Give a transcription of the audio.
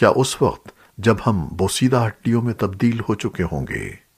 کیا اس وقت جب ہم بوسیدہ ہڈیوں میں تبدیل ہو چکے ہوں گے؟